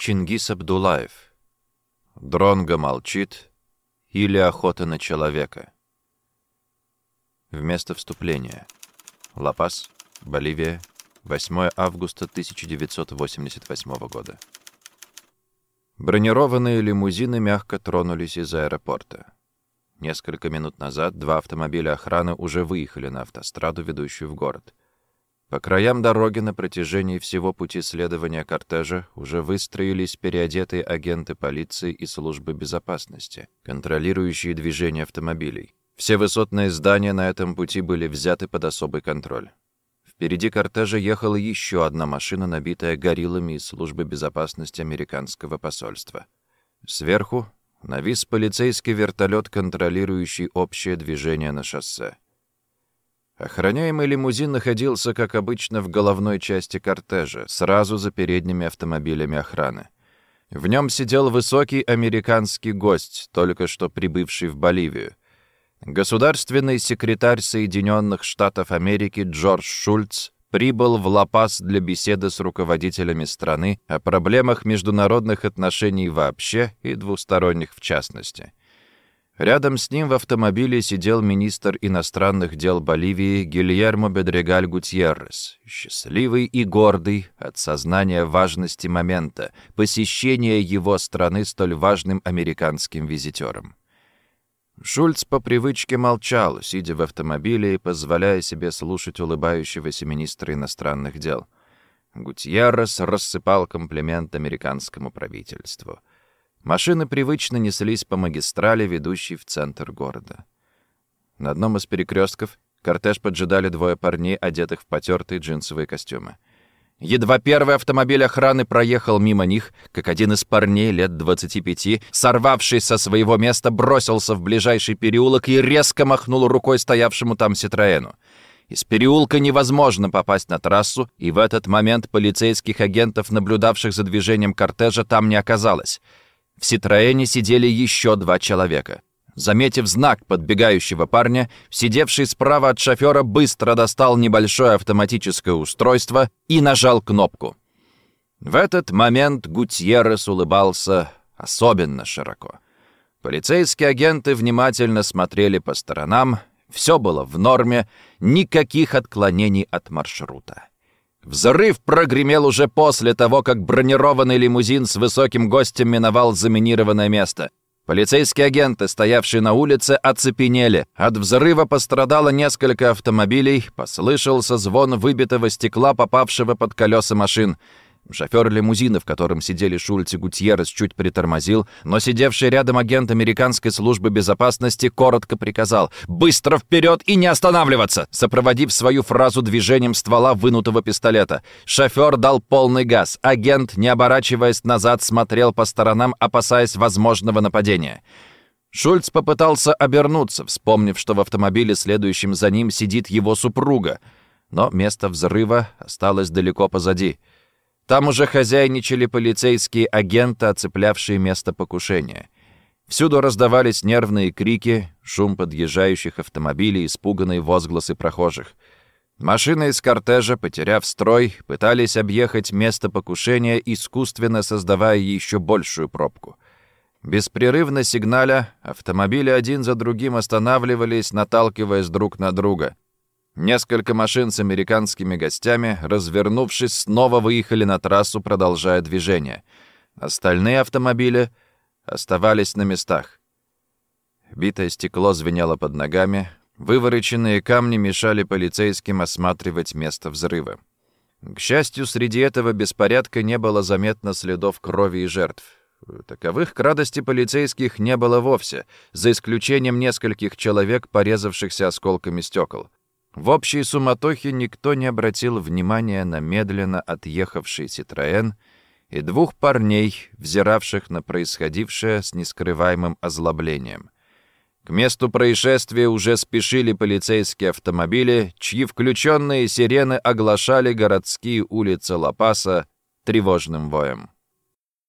Чингис Абдулаев. Дронго молчит или охота на человека. Вместо вступления. Лапас, Боливия, 8 августа 1988 года. Бронированные лимузины мягко тронулись из аэропорта. Несколько минут назад два автомобиля охраны уже выехали на автостраду, ведущую в город. По краям дороги на протяжении всего пути следования кортежа уже выстроились переодетые агенты полиции и службы безопасности, контролирующие движение автомобилей. Все высотные здания на этом пути были взяты под особый контроль. Впереди кортежа ехала еще одна машина, набитая гориллами из службы безопасности американского посольства. Сверху навис полицейский вертолет, контролирующий общее движение на шоссе. Охраняемый лимузин находился, как обычно, в головной части кортежа, сразу за передними автомобилями охраны. В нем сидел высокий американский гость, только что прибывший в Боливию. Государственный секретарь Соединенных Штатов Америки Джордж Шульц прибыл в Ла-Пас для беседы с руководителями страны о проблемах международных отношений вообще и двусторонних в частности. Рядом с ним в автомобиле сидел министр иностранных дел Боливии Гильермо Бедрегаль Гутьеррес, счастливый и гордый от сознания важности момента, посещения его страны столь важным американским визитером. Шульц по привычке молчал, сидя в автомобиле и позволяя себе слушать улыбающегося министра иностранных дел. Гутьеррес рассыпал комплимент американскому правительству. Машины привычно неслись по магистрали, ведущей в центр города. На одном из перекрестков кортеж поджидали двое парней, одетых в потертые джинсовые костюмы. Едва первый автомобиль охраны проехал мимо них, как один из парней лет 25, сорвавшись со своего места, бросился в ближайший переулок и резко махнул рукой стоявшему там Ситроэну. Из переулка невозможно попасть на трассу, и в этот момент полицейских агентов, наблюдавших за движением кортежа, там не оказалось. В Ситроэне сидели еще два человека. Заметив знак подбегающего парня, сидевший справа от шофера быстро достал небольшое автоматическое устройство и нажал кнопку. В этот момент Гутьеррес улыбался особенно широко. Полицейские агенты внимательно смотрели по сторонам, все было в норме, никаких отклонений от маршрута. Взрыв прогремел уже после того, как бронированный лимузин с высоким гостем миновал заминированное место. Полицейские агенты, стоявшие на улице, оцепенели. От взрыва пострадало несколько автомобилей, послышался звон выбитого стекла, попавшего под колеса машин. Шофер лимузина, в котором сидели Шульц и Гутьеррес, чуть притормозил, но сидевший рядом агент американской службы безопасности коротко приказал «Быстро вперед и не останавливаться!» сопроводив свою фразу движением ствола вынутого пистолета. Шофер дал полный газ. Агент, не оборачиваясь назад, смотрел по сторонам, опасаясь возможного нападения. Шульц попытался обернуться, вспомнив, что в автомобиле, следующем за ним, сидит его супруга. Но место взрыва осталось далеко позади. Там уже хозяйничали полицейские агенты, оцеплявшие место покушения. Всюду раздавались нервные крики, шум подъезжающих автомобилей, испуганные возгласы прохожих. Машины из кортежа, потеряв строй, пытались объехать место покушения, искусственно создавая еще большую пробку. Беспрерывно сигналя, автомобили один за другим останавливались, наталкиваясь друг на друга — Несколько машин с американскими гостями, развернувшись, снова выехали на трассу, продолжая движение. Остальные автомобили оставались на местах. Битое стекло звенело под ногами, вывороченные камни мешали полицейским осматривать место взрыва. К счастью, среди этого беспорядка не было заметно следов крови и жертв. Таковых к радости полицейских не было вовсе, за исключением нескольких человек, порезавшихся осколками стекол. В общей суматохе никто не обратил внимания на медленно отъехавший Ситроэн и двух парней, взиравших на происходившее с нескрываемым озлоблением. К месту происшествия уже спешили полицейские автомобили, чьи включенные сирены оглашали городские улицы Лапаса тревожным воем.